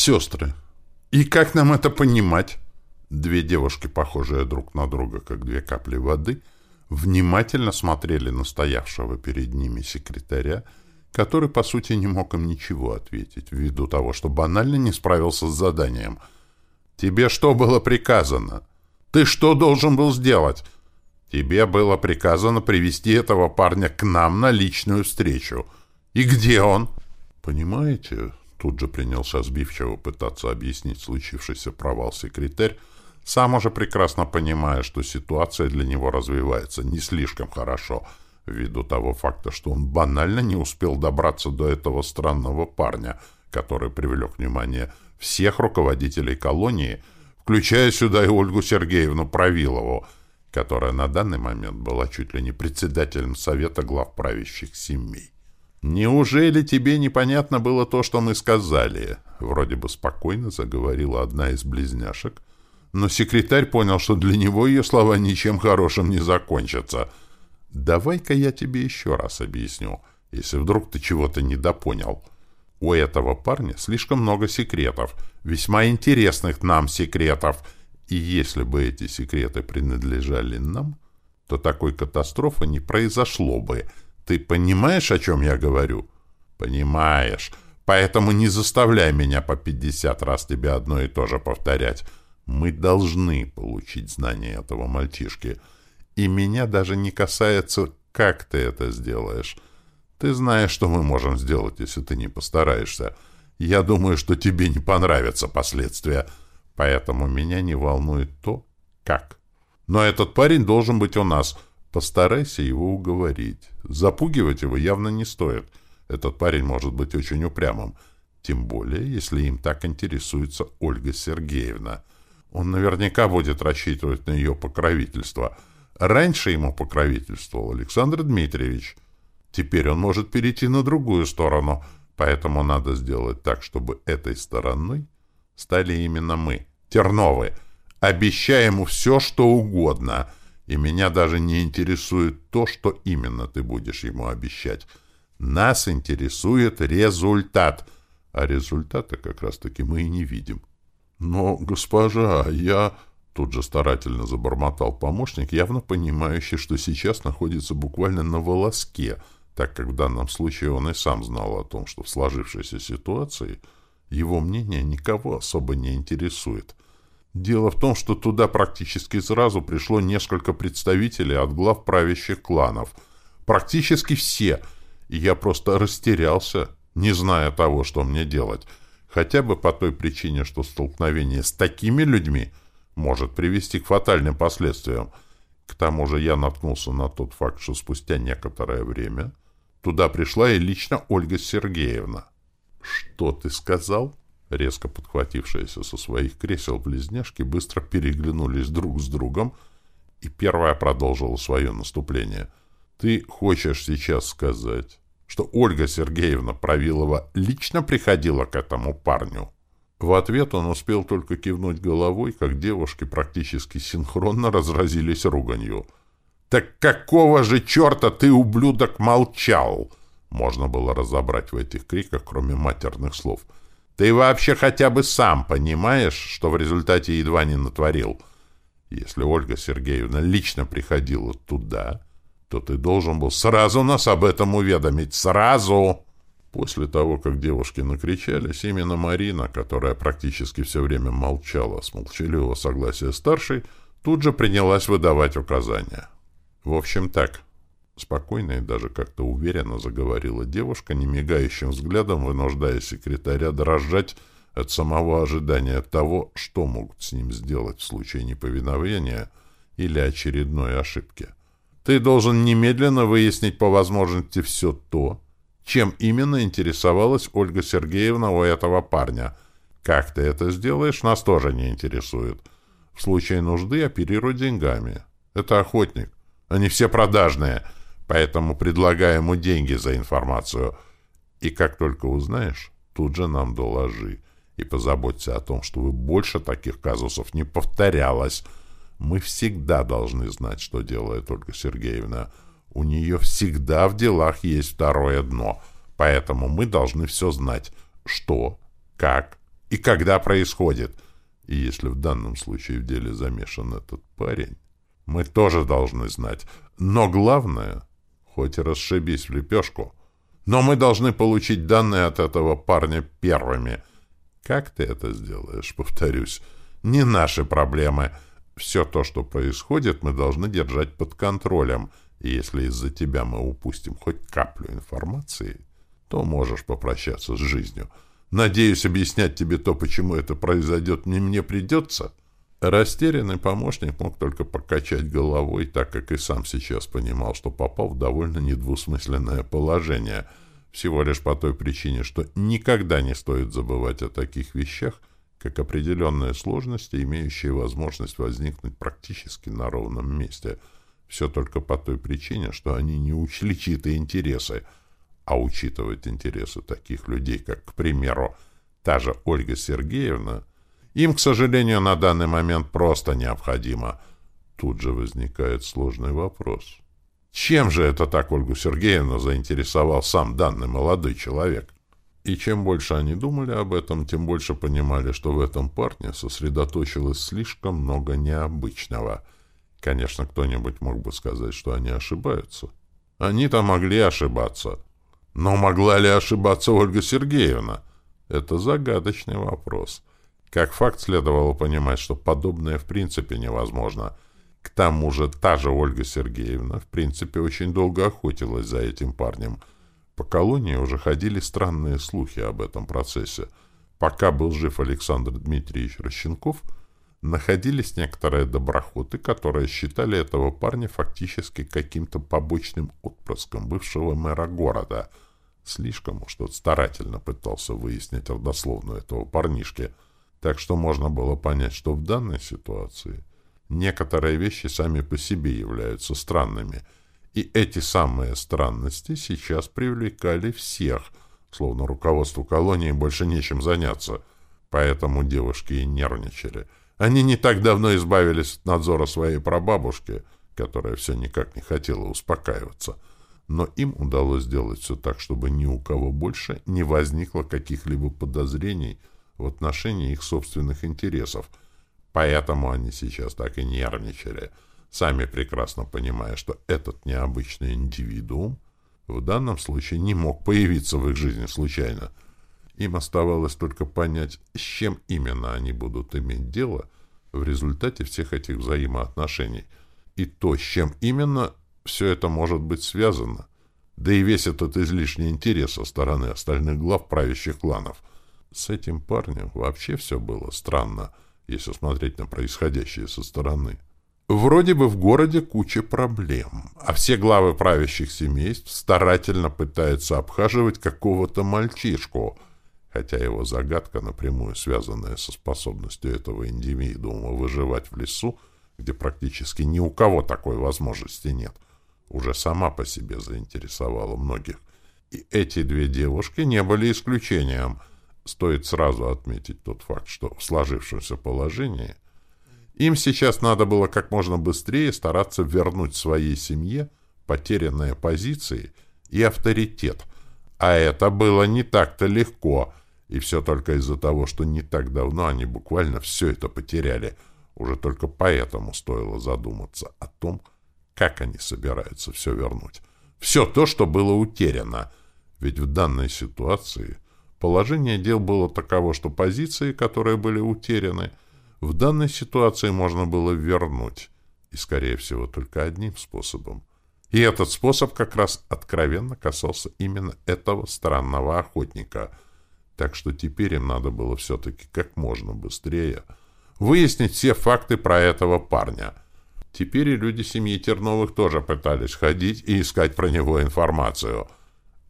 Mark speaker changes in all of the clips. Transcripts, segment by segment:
Speaker 1: Сестры. И как нам это понимать? Две девушки, похожие друг на друга, как две капли воды, внимательно смотрели на стоявшего перед ними секретаря, который, по сути, не мог им ничего ответить, ввиду того, что банально не справился с заданием. «Тебе что было приказано? Ты что должен был сделать?» «Тебе было приказано привести этого парня к нам на личную встречу. И где он?» «Понимаете?» Тут же принялся сбивчиво пытаться объяснить случившийся провал секретарь, сам уже прекрасно понимая, что ситуация для него развивается не слишком хорошо — ввиду того факта, что он банально не успел добраться до этого странного парня, который привлек внимание всех руководителей колонии, включая сюда и Ольгу Сергеевну Правилову, которая на данный момент была чуть ли не председателем Совета глав правящих семей. «Неужели тебе непонятно было то, что мы сказали?» Вроде бы спокойно заговорила одна из близняшек, но секретарь понял, что для него ее слова ничем хорошим не закончатся — Давай-ка я тебе еще раз объясню, если вдруг ты чего-то недопонял. У этого парня слишком много секретов, весьма интересных нам секретов, и если бы эти секреты принадлежали нам, то такой катастрофы не произошло бы. Ты понимаешь, о чем я говорю? Понимаешь. Поэтому не заставляй меня по пятьдесят раз тебе одно и то же повторять. Мы должны получить знания этого мальчишки — и меня даже не касается, как ты это сделаешь. Ты знаешь, что мы можем сделать, если ты не постараешься. Я думаю, что тебе не понравятся последствия, поэтому меня не волнует то, как. Но этот парень должен быть у нас. Постарайся его уговорить. Запугивать его явно не стоит. Этот парень может быть очень упрямым. Тем более, если им так интересуется Ольга Сергеевна. Он наверняка будет рассчитывать на ее покровительство — Раньше ему покровительствовал Александр Дмитриевич. Теперь он может перейти на другую сторону, поэтому надо сделать так, чтобы этой стороной стали именно мы, Терновы. Обещаем ему все, что угодно, и меня даже не интересует то, что именно ты будешь ему обещать. Нас интересует результат, а результата как раз-таки мы и не видим. Но, госпожа, я... Тут же старательно забормотал помощник, явно понимающий, что сейчас находится буквально на волоске, так как в данном случае он и сам знал о том, что в сложившейся ситуации его мнение никого особо не интересует. Дело в том, что туда практически сразу пришло несколько представителей от глав правящих кланов. Практически все. И я просто растерялся, не зная того, что мне делать. Хотя бы по той причине, что столкновение с такими людьми — может привести к фатальным последствиям. К тому же я наткнулся на тот факт, что спустя некоторое время туда пришла и лично Ольга Сергеевна. «Что ты сказал?» Резко подхватившиеся со своих кресел близняшки быстро переглянулись друг с другом, и первая продолжила свое наступление. «Ты хочешь сейчас сказать, что Ольга Сергеевна Правилова лично приходила к этому парню?» В ответ он успел только кивнуть головой, как девушки практически синхронно разразились руганью. «Так какого же черта ты, ублюдок, молчал?» Можно было разобрать в этих криках, кроме матерных слов. «Ты вообще хотя бы сам понимаешь, что в результате едва не натворил? Если Ольга Сергеевна лично приходила туда, то ты должен был сразу нас об этом уведомить. Сразу!» После того, как девушки накричались, именно Марина, которая практически все время молчала с молчаливого согласия старшей, тут же принялась выдавать указания. В общем так, спокойно и даже как-то уверенно заговорила девушка, не мигающим взглядом вынуждая секретаря дрожать от самого ожидания того, что могут с ним сделать в случае неповиновения или очередной ошибки. Ты должен немедленно выяснить по возможности все то, чем именно интересовалась Ольга Сергеевна у этого парня. Как ты это сделаешь, нас тоже не интересует. В случае нужды оперируй деньгами. Это охотник. Они все продажные, поэтому предлагай ему деньги за информацию. И как только узнаешь, тут же нам доложи. И позаботься о том, чтобы больше таких казусов не повторялось. Мы всегда должны знать, что делает Ольга Сергеевна. У нее всегда в делах есть второе дно, поэтому мы должны все знать. Что, как, и когда происходит. И если в данном случае в деле замешан этот парень, мы тоже должны знать. Но главное, хоть и расшибись в лепешку, но мы должны получить данные от этого парня первыми. Как ты это сделаешь, повторюсь, не наши проблемы. Все то, что происходит, мы должны держать под контролем. И если из-за тебя мы упустим хоть каплю информации, то можешь попрощаться с жизнью. Надеюсь, объяснять тебе то, почему это произойдет, не мне придется. Растерянный помощник мог только покачать головой, так как и сам сейчас понимал, что попал в довольно недвусмысленное положение, всего лишь по той причине, что никогда не стоит забывать о таких вещах, как определенные сложности, имеющие возможность возникнуть практически на ровном месте. Все только по той причине, что они не учли чьи-то интересы, а учитывать интересы таких людей, как, к примеру, та же Ольга Сергеевна, им, к сожалению, на данный момент просто необходимо. Тут же возникает сложный вопрос. Чем же это так Ольгу Сергеевну заинтересовал сам данный молодой человек? И чем больше они думали об этом, тем больше понимали, что в этом парне сосредоточилось слишком много необычного. Конечно, кто-нибудь мог бы сказать, что они ошибаются. Они-то могли ошибаться. Но могла ли ошибаться Ольга Сергеевна? Это загадочный вопрос. Как факт следовало понимать, что подобное в принципе невозможно. К тому же та же Ольга Сергеевна в принципе очень долго охотилась за этим парнем. По колонии уже ходили странные слухи об этом процессе. Пока был жив Александр Дмитриевич Рощенков, находились некоторые доброхоты, которые считали этого парня фактически каким-то побочным отпрыском бывшего мэра города. Слишком уж тот старательно пытался выяснить родословную этого парнишки – так что можно было понять, что в данной ситуации некоторые вещи сами по себе являются странными, и эти самые странности сейчас привлекали всех, словно руководству колонии больше нечем заняться, поэтому девушки и нервничали. Они не так давно избавились от надзора своей прабабушки, которая все никак не хотела успокаиваться, но им удалось сделать все так, чтобы ни у кого больше не возникло каких-либо подозрений в отношении их собственных интересов. Поэтому они сейчас так и нервничали, сами прекрасно понимая, что этот необычный индивидуум в данном случае не мог появиться в их жизни случайно. Им оставалось только понять, с чем именно они будут иметь дело в результате всех этих взаимоотношений. И то, с чем именно все это может быть связано. Да и весь этот излишний интерес со стороны остальных глав правящих кланов – с этим парнем вообще все было странно, если смотреть на происходящее со стороны. Вроде бы в городе куча проблем, а все главы правящих семейств старательно пытаются обхаживать какого-то мальчишку, хотя его загадка, напрямую связанная со способностью этого индивидуума выживать в лесу, где практически ни у кого такой возможности нет, уже сама по себе заинтересовала многих. И эти две девушки не были исключением — Стоит сразу отметить тот факт, что в сложившемся положении им сейчас надо было как можно быстрее стараться вернуть своей семье потерянные позиции и авторитет. А это было не так-то легко, и все только из-за того, что не так давно они буквально все это потеряли. Уже только поэтому стоило задуматься о том, как они собираются все вернуть. Все то, что было утеряно. Ведь в данной ситуации – Положение дел было таково, что позиции, которые были утеряны, в данной ситуации можно было вернуть, и, скорее всего, только одним способом. И этот способ как раз откровенно касался именно этого странного охотника. Так что теперь им надо было все-таки как можно быстрее выяснить все факты про этого парня. Теперь и люди семьи Терновых тоже пытались ходить и искать про него информацию —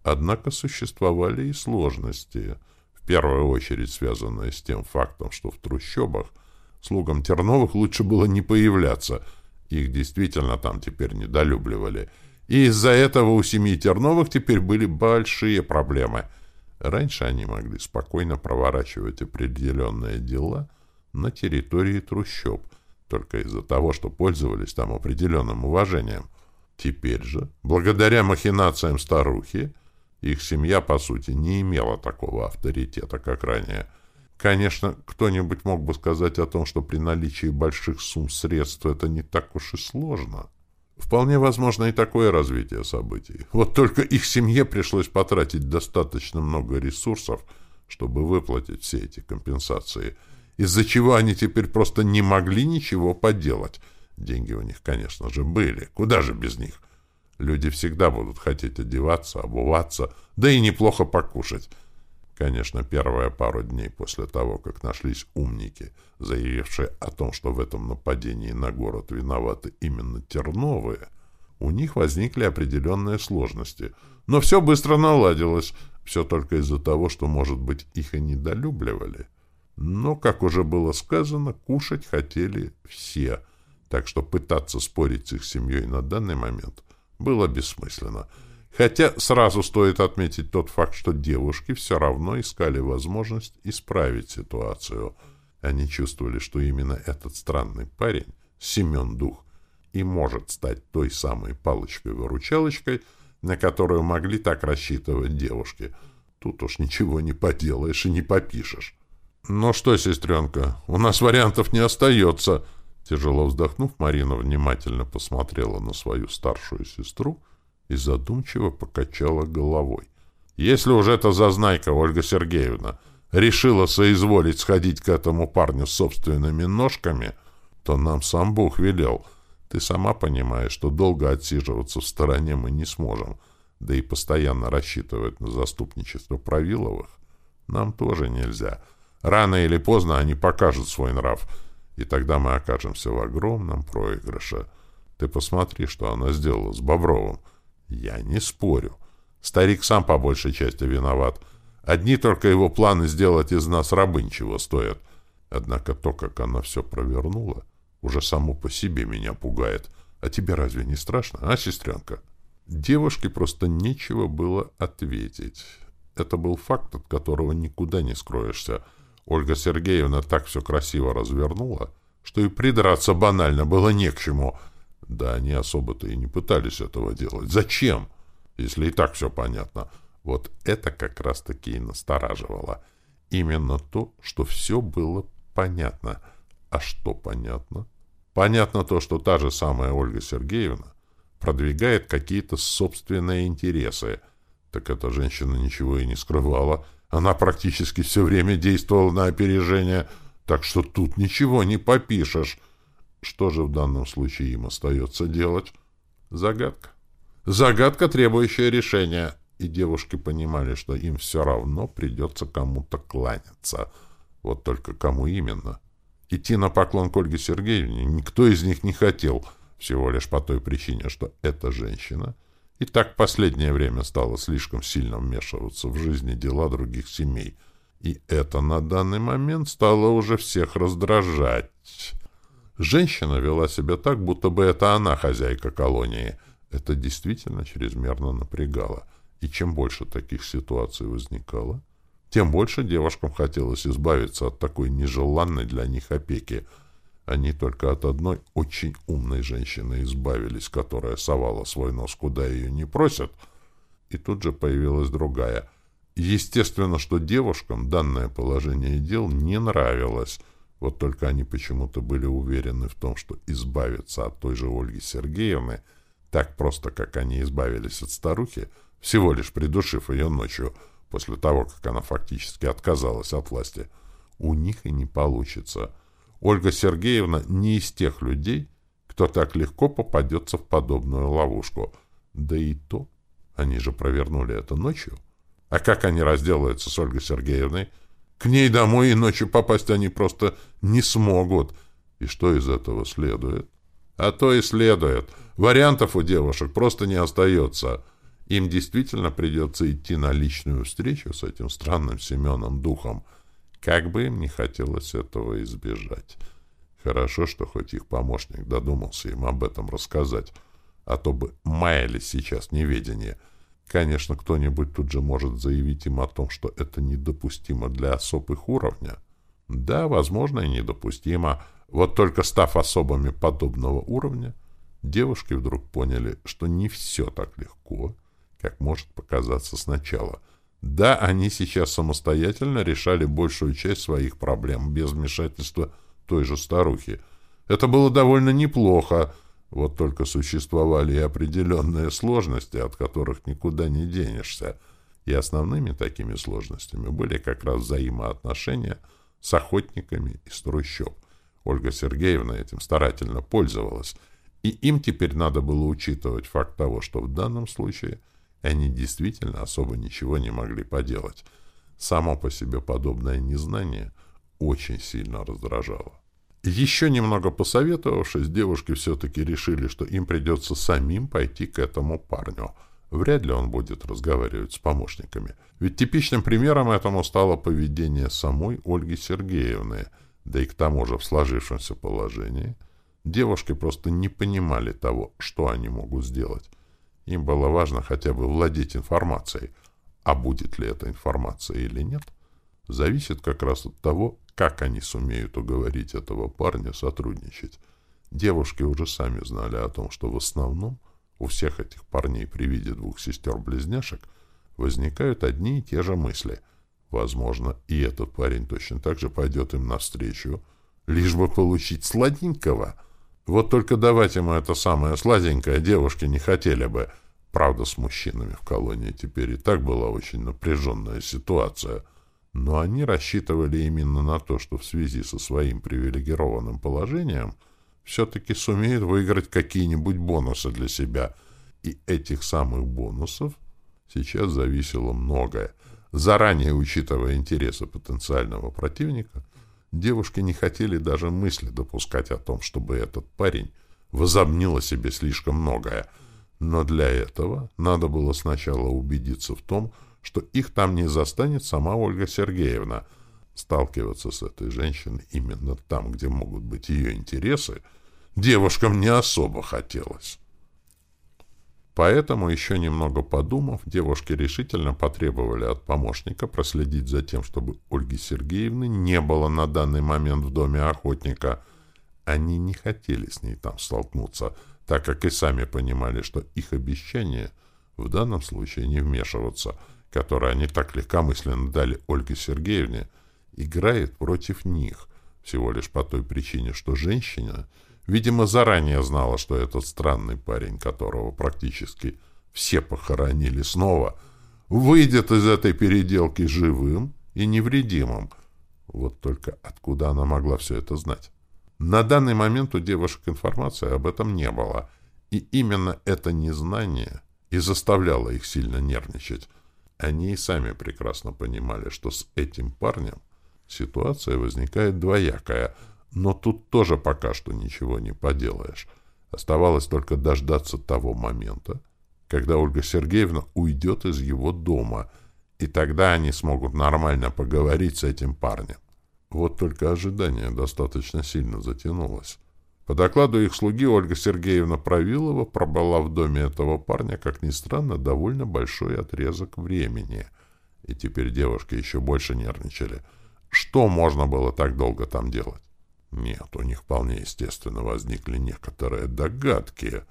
Speaker 1: Однако существовали и сложности, в первую очередь связанные с тем фактом, что в трущобах слугам Терновых лучше было не появляться, их действительно там теперь недолюбливали, и из-за этого у семьи Терновых теперь были большие проблемы. Раньше они могли спокойно проворачивать определенные дела на территории трущоб, только из-за того, что пользовались там определенным уважением. Теперь же, благодаря махинациям старухи, их семья, по сути, не имела такого авторитета, как ранее. Конечно, кто-нибудь мог бы сказать о том, что при наличии больших сумм средств это не так уж и сложно. Вполне возможно и такое развитие событий. Вот только их семье пришлось потратить достаточно много ресурсов, чтобы выплатить все эти компенсации, из-за чего они теперь просто не могли ничего поделать. Деньги у них, конечно же, были. Куда же без них? Люди всегда будут хотеть одеваться, обуваться, да и неплохо покушать. Конечно, первые пару дней после того, как нашлись умники, заявившие о том, что в этом нападении на город виноваты именно Терновые, у них возникли определенные сложности. Но все быстро наладилось, все только из-за того, что, может быть, их и недолюбливали. Но, как уже было сказано, кушать хотели все, так что пытаться спорить с их семьей на данный момент – было бессмысленно. Хотя сразу стоит отметить тот факт, что девушки все равно искали возможность исправить ситуацию. Они чувствовали, что именно этот странный парень, Семен Дух, и может стать той самой палочкой-выручалочкой, на которую могли так рассчитывать девушки. Тут уж ничего не поделаешь и не попишешь. «Ну что, сестренка, у нас вариантов не остается», Тяжело вздохнув, Марина внимательно посмотрела на свою старшую сестру и задумчиво покачала головой. «Если уже эта зазнайка, Ольга Сергеевна, решила соизволить сходить к этому парню собственными ножками, то нам сам Бог велел. Ты сама понимаешь, что долго отсиживаться в стороне мы не сможем, да и постоянно рассчитывать на заступничество Правиловых нам тоже нельзя. Рано или поздно они покажут свой нрав» и тогда мы окажемся в огромном проигрыше. Ты посмотри, что она сделала с Бобровым. Я не спорю. Старик сам по большей части виноват. Одни только его планы сделать из нас рабынь чего стоят. Однако то, как она все провернула, уже само по себе меня пугает. А тебе разве не страшно, а, сестренка? Девушке просто нечего было ответить. Это был факт, от которого никуда не скроешься — Ольга Сергеевна так все красиво развернула, что и придраться банально было не к чему. Да они особо-то и не пытались этого делать. Зачем? Если и так все понятно. Вот это как раз-таки и настораживало. Именно то, что все было понятно. А что понятно? Понятно то, что та же самая Ольга Сергеевна продвигает какие-то собственные интересы. Так эта женщина ничего и не скрывала — она практически все время действовала на опережение, так что тут ничего не попишешь. Что же в данном случае им остается делать? Загадка. Загадка, требующая решения. И девушки понимали, что им все равно придется кому-то кланяться. Вот только кому именно? Идти на поклон к Ольге Сергеевне никто из них не хотел, всего лишь по той причине, что эта женщина — и так последнее время стало слишком сильно вмешиваться в жизни дела других семей. И это на данный момент стало уже всех раздражать. Женщина вела себя так, будто бы это она хозяйка колонии. Это действительно чрезмерно напрягало. И чем больше таких ситуаций возникало, тем больше девушкам хотелось избавиться от такой нежеланной для них опеки — они только от одной очень умной женщины избавились, которая совала свой нос, куда ее не просят, и тут же появилась другая. Естественно, что девушкам данное положение дел не нравилось, вот только они почему-то были уверены в том, что избавиться от той же Ольги Сергеевны так просто, как они избавились от старухи, всего лишь придушив ее ночью, после того, как она фактически отказалась от власти, у них и не получится — Ольга Сергеевна не из тех людей, кто так легко попадется в подобную ловушку. Да и то, они же провернули это ночью. А как они разделаются с Ольгой Сергеевной? К ней домой и ночью попасть они просто не смогут. И что из этого следует? А то и следует. Вариантов у девушек просто не остается. Им действительно придется идти на личную встречу с этим странным Семеном Духом — как бы им не хотелось этого избежать. Хорошо, что хоть их помощник додумался им об этом рассказать, а то бы маялись сейчас неведение. Конечно, кто-нибудь тут же может заявить им о том, что это недопустимо для особ их уровня. Да, возможно, и недопустимо. Вот только став особами подобного уровня, девушки вдруг поняли, что не все так легко, как может показаться сначала — Да, они сейчас самостоятельно решали большую часть своих проблем без вмешательства той же старухи. Это было довольно неплохо, вот только существовали и определенные сложности, от которых никуда не денешься. И основными такими сложностями были как раз взаимоотношения с охотниками из трущоб. Ольга Сергеевна этим старательно пользовалась, и им теперь надо было учитывать факт того, что в данном случае они действительно особо ничего не могли поделать. Само по себе подобное незнание очень сильно раздражало. Еще немного посоветовавшись, девушки все-таки решили, что им придется самим пойти к этому парню. Вряд ли он будет разговаривать с помощниками. Ведь типичным примером этому стало поведение самой Ольги Сергеевны, да и к тому же в сложившемся положении девушки просто не понимали того, что они могут сделать. Им было важно хотя бы владеть информацией, а будет ли эта информация или нет, зависит как раз от того, как они сумеют уговорить этого парня сотрудничать? Девушки уже сами знали о том, что в основном у всех этих парней при виде двух сестер-близняшек возникают одни и те же мысли. Возможно, и этот парень точно так же пойдет им навстречу, лишь бы получить сладенького. Вот только давать ему это самое сладенькое девушки не хотели бы. Правда, с мужчинами в колонии теперь и так была очень напряженная ситуация — но они рассчитывали именно на то, что в связи со своим привилегированным положением все-таки сумеют выиграть какие-нибудь бонусы для себя. И этих самых бонусов сейчас зависело многое. Заранее учитывая интересы потенциального противника, девушки не хотели даже мысли допускать о том, чтобы этот парень возомнил о себе слишком многое. Но для этого надо было сначала убедиться в том, что их там не застанет сама Ольга Сергеевна. Сталкиваться с этой женщиной именно там, где могут быть ее интересы, девушкам не особо хотелось. Поэтому, еще немного подумав, девушки решительно потребовали от помощника проследить за тем, чтобы Ольги Сергеевны не было на данный момент в доме охотника. Они не хотели с ней там столкнуться, так как и сами понимали, что их обещание в данном случае не вмешиваться – которое они так легкомысленно дали Ольге Сергеевне, играет против них, всего лишь по той причине, что женщина, видимо, заранее знала, что этот странный парень, которого практически все похоронили снова, выйдет из этой переделки живым и невредимым. Вот только откуда она могла все это знать? На данный момент у девушек информации об этом не было, и именно это незнание и заставляло их сильно нервничать. Они и сами прекрасно понимали, что с этим парнем ситуация возникает двоякая, но тут тоже пока что ничего не поделаешь. Оставалось только дождаться того момента, когда Ольга Сергеевна уйдет из его дома, и тогда они смогут нормально поговорить с этим парнем. Вот только ожидание достаточно сильно затянулось. По докладу их слуги Ольга Сергеевна Правилова пробыла в доме этого парня, как ни странно, довольно большой отрезок времени. И теперь девушки еще больше нервничали. Что можно было так долго там делать? Нет, у них вполне естественно возникли некоторые догадки.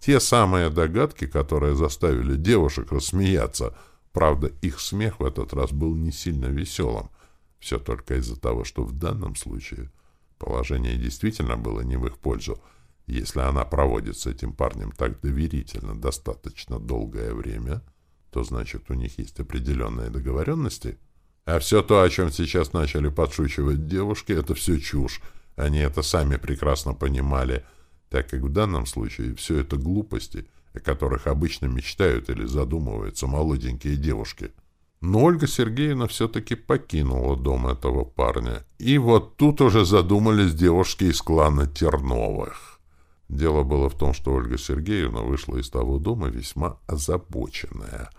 Speaker 1: Те самые догадки, которые заставили девушек рассмеяться. Правда, их смех в этот раз был не сильно веселым. Все только из-за того, что в данном случае Положение действительно было не в их пользу. Если она проводит с этим парнем так доверительно достаточно долгое время, то значит у них есть определенные договоренности. А все то, о чем сейчас начали подшучивать девушки, это все чушь. Они это сами прекрасно понимали, так как в данном случае все это глупости, о которых обычно мечтают или задумываются молоденькие девушки. Но Ольга Сергеевна все-таки покинула дом этого парня. И вот тут уже задумались девушки из клана Терновых. Дело было в том, что Ольга Сергеевна вышла из того дома весьма озабоченная.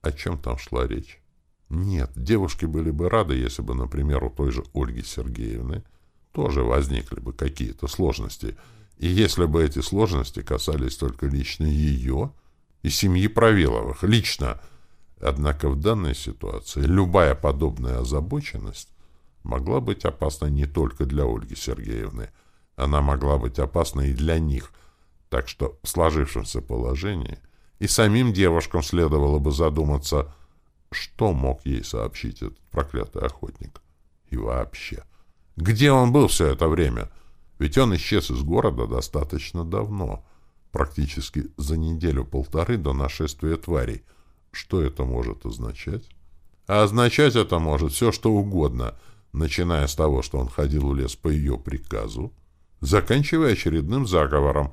Speaker 1: О чем там шла речь? Нет, девушки были бы рады, если бы, например, у той же Ольги Сергеевны тоже возникли бы какие-то сложности. И если бы эти сложности касались только лично ее и семьи Правиловых, лично – Однако в данной ситуации любая подобная озабоченность могла быть опасна не только для Ольги Сергеевны, она могла быть опасна и для них, так что в сложившемся положении и самим девушкам следовало бы задуматься, Что мог ей сообщить этот проклятый охотник? И вообще, где он был все это время? Ведь он исчез из города достаточно давно, практически за неделю-полторы до нашествия тварей. Что это может означать? А означать это может все, что угодно, начиная с того, что он ходил в лес по ее приказу, заканчивая очередным заговором.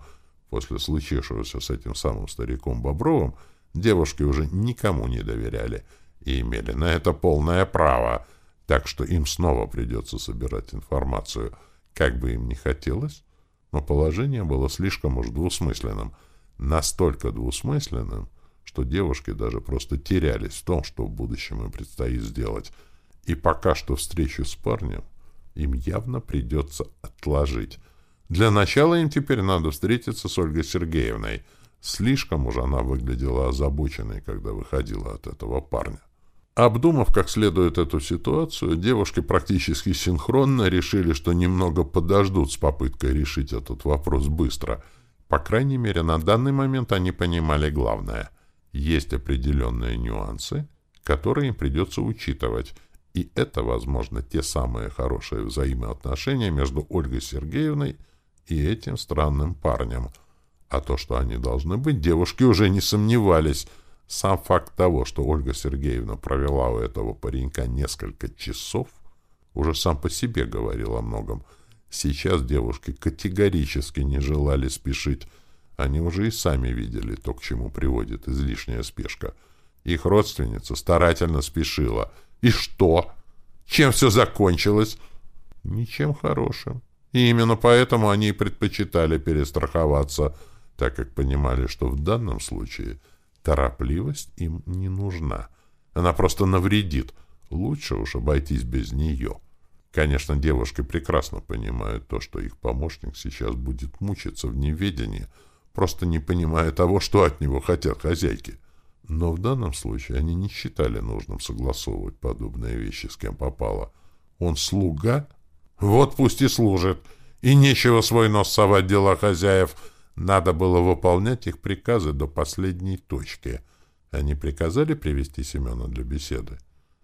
Speaker 1: После случившегося с этим самым стариком Бобровым девушки уже никому не доверяли и имели на это полное право, так что им снова придется собирать информацию, как бы им ни хотелось, но положение было слишком уж двусмысленным, настолько двусмысленным, что девушки даже просто терялись в том, что в будущем им предстоит сделать, и пока что встречу с парнем им явно придется отложить. Для начала им теперь надо встретиться с Ольгой Сергеевной. Слишком уж она выглядела озабоченной, когда выходила от этого парня. Обдумав как следует эту ситуацию, девушки практически синхронно решили, что немного подождут с попыткой решить этот вопрос быстро. По крайней мере, на данный момент они понимали главное. Есть определенные нюансы, которые им придется учитывать, и это, возможно, те самые хорошие взаимоотношения между Ольгой Сергеевной и этим странным парнем. А то, что они должны быть, девушки уже не сомневались — сам факт того, что Ольга Сергеевна провела у этого паренька несколько часов, уже сам по себе говорил о многом. Сейчас девушки категорически не желали спешить. Они уже и сами видели то, к чему приводит излишняя спешка. Их родственница старательно спешила. И что? Чем все закончилось? Ничем хорошим. И именно поэтому они предпочитали перестраховаться, так как понимали, что в данном случае – Торопливость им не нужна. Она просто навредит. Лучше уж обойтись без нее. Конечно, девушки прекрасно понимают то, что их помощник сейчас будет мучиться в неведении, просто не понимая того, что от него хотят хозяйки. Но в данном случае они не считали нужным согласовывать подобные вещи с кем попало. Он слуга? Вот пусть и служит. И нечего свой нос совать дела хозяев — надо было выполнять их приказы до последней точки. Они приказали привести Семена для беседы.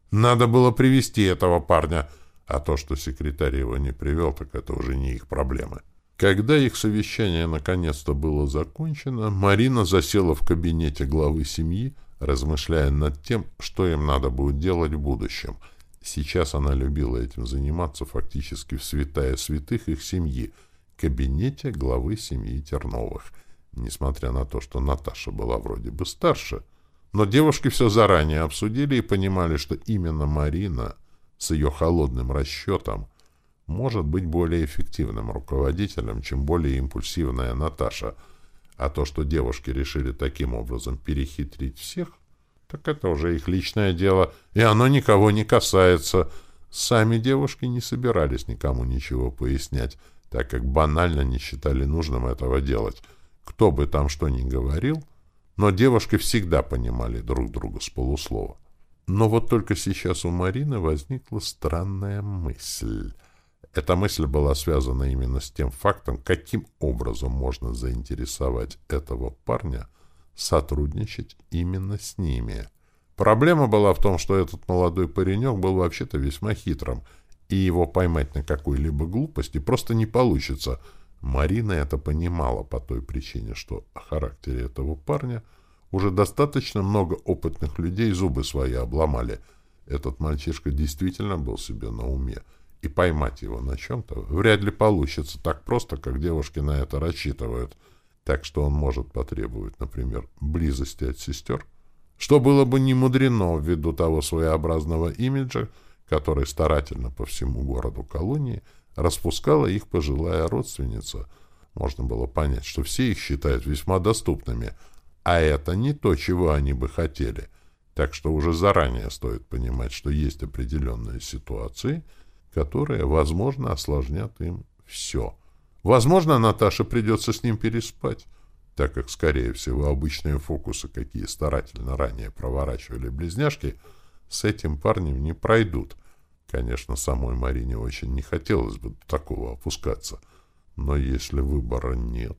Speaker 1: Надо было привести этого парня, а то, что секретарь его не привел, так это уже не их проблемы. Когда их совещание наконец-то было закончено, Марина засела в кабинете главы семьи, размышляя над тем, что им надо будет делать в будущем. Сейчас она любила этим заниматься фактически в святая святых их семьи — кабинете главы семьи Терновых. Несмотря на то, что Наташа была вроде бы старше, но девушки все заранее обсудили и понимали, что именно Марина с ее холодным расчетом может быть более эффективным руководителем, чем более импульсивная Наташа. А то, что девушки решили таким образом перехитрить всех, так это уже их личное дело, и оно никого не касается. Сами девушки не собирались никому ничего пояснять, так как банально не считали нужным этого делать. Кто бы там что ни говорил, но девушки всегда понимали друг друга с полуслова. Но вот только сейчас у Марины возникла странная мысль. Эта мысль была связана именно с тем фактом, каким образом можно заинтересовать этого парня сотрудничать именно с ними. Проблема была в том, что этот молодой паренек был вообще-то весьма хитрым — и его поймать на какой-либо глупости просто не получится. Марина это понимала по той причине, что о характере этого парня уже достаточно много опытных людей зубы свои обломали. Этот мальчишка действительно был себе на уме, и поймать его на чем-то вряд ли получится так просто, как девушки на это рассчитывают. Так что он может потребовать, например, близости от сестер, что было бы не мудрено ввиду того своеобразного имиджа, который старательно по всему городу колонии распускала их пожилая родственница. Можно было понять, что все их считают весьма доступными, а это не то, чего они бы хотели. Так что уже заранее стоит понимать, что есть определенные ситуации, которые, возможно, осложнят им все. Возможно, Наташе придется с ним переспать, так как, скорее всего, обычные фокусы, какие старательно ранее проворачивали близняшки, с этим парнем не пройдут — Конечно, самой Марине очень не хотелось бы такого опускаться. Но если выбора нет...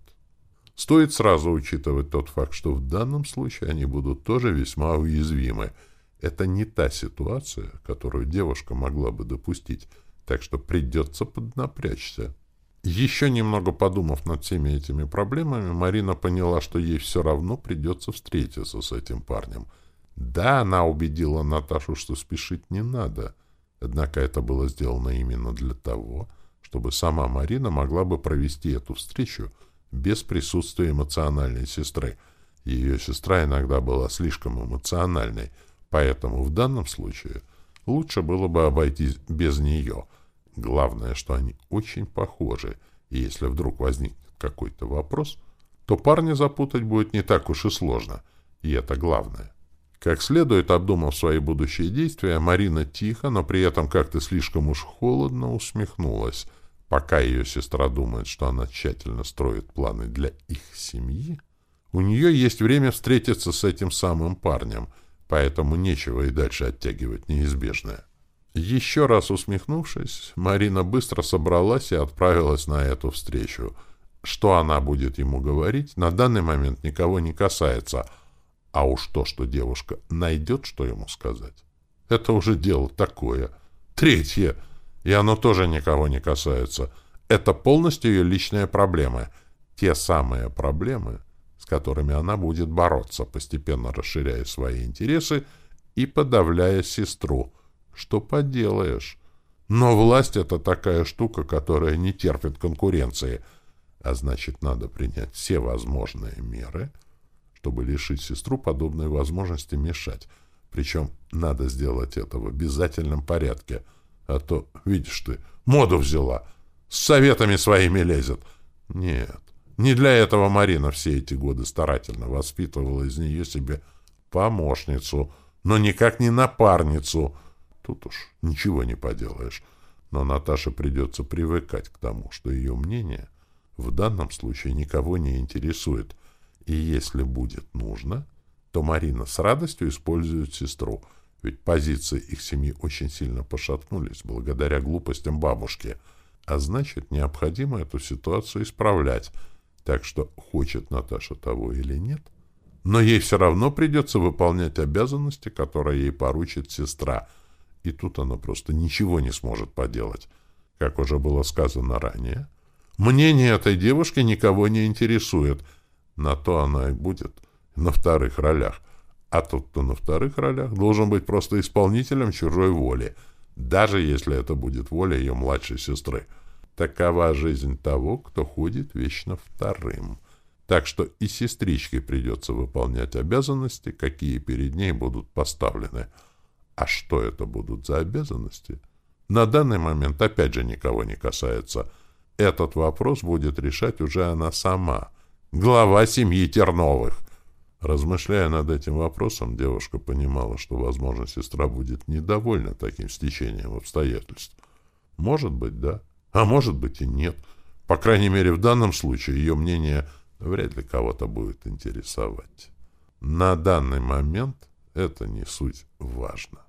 Speaker 1: Стоит сразу учитывать тот факт, что в данном случае они будут тоже весьма уязвимы. Это не та ситуация, которую девушка могла бы допустить, так что придется поднапрячься. Еще немного подумав над всеми этими проблемами, Марина поняла, что ей все равно придется встретиться с этим парнем. Да, она убедила Наташу, что спешить не надо, однако это было сделано именно для того, чтобы сама Марина могла бы провести эту встречу без присутствия эмоциональной сестры. Ее сестра иногда была слишком эмоциональной, поэтому в данном случае лучше было бы обойтись без нее. Главное, что они очень похожи, и если вдруг возникнет какой-то вопрос, то парня запутать будет не так уж и сложно, и это главное. Как следует обдумав свои будущие действия, Марина тихо, но при этом как-то слишком уж холодно усмехнулась — Пока ее сестра думает, что она тщательно строит планы для их семьи, у нее есть время встретиться с этим самым парнем, поэтому нечего и дальше оттягивать неизбежное. Еще раз усмехнувшись, Марина быстро собралась и отправилась на эту встречу. Что она будет ему говорить, на данный момент никого не касается, а уж то, что девушка найдет, что ему сказать, это уже дело такое. Третье — и оно тоже никого не касается. Это полностью ее личная проблема. Те самые проблемы, с которыми она будет бороться, постепенно расширяя свои интересы и подавляя сестру. Что поделаешь? Но власть — это такая штука, которая не терпит конкуренции. А значит, надо принять все возможные меры, чтобы лишить сестру подобной возможности мешать. Причем надо сделать это в обязательном порядке — а то, видишь ты, моду взяла. С советами своими лезет. Нет, не для этого Марина все эти годы старательно воспитывала из нее себе помощницу, но никак не напарницу. Тут уж ничего не поделаешь. Но Наташе придется привыкать к тому, что ее мнение в данном случае никого не интересует. И если будет нужно, то Марина с радостью использует сестру — ведь позиции их семьи очень сильно пошатнулись благодаря глупостям бабушки, а значит, необходимо эту ситуацию исправлять. Так что, хочет Наташа того или нет, но ей все равно придется выполнять обязанности, которые ей поручит сестра, и тут она просто ничего не сможет поделать. Как уже было сказано ранее, мнение этой девушки никого не интересует, на то она и будет на вторых ролях — а тот, кто на вторых ролях, должен быть просто исполнителем чужой воли, даже если это будет воля ее младшей сестры. Такова жизнь того, кто ходит вечно вторым. Так что и сестричке придется выполнять обязанности, какие перед ней будут поставлены. А что это будут за обязанности? На данный момент опять же никого не касается. Этот вопрос будет решать уже она сама, глава семьи Терновых. Размышляя над этим вопросом, девушка понимала, что, возможно, сестра будет недовольна таким стечением обстоятельств. Может быть, да, а может быть и нет. По крайней мере, в данном случае ее мнение вряд ли кого-то будет интересовать. На данный момент это не суть важно.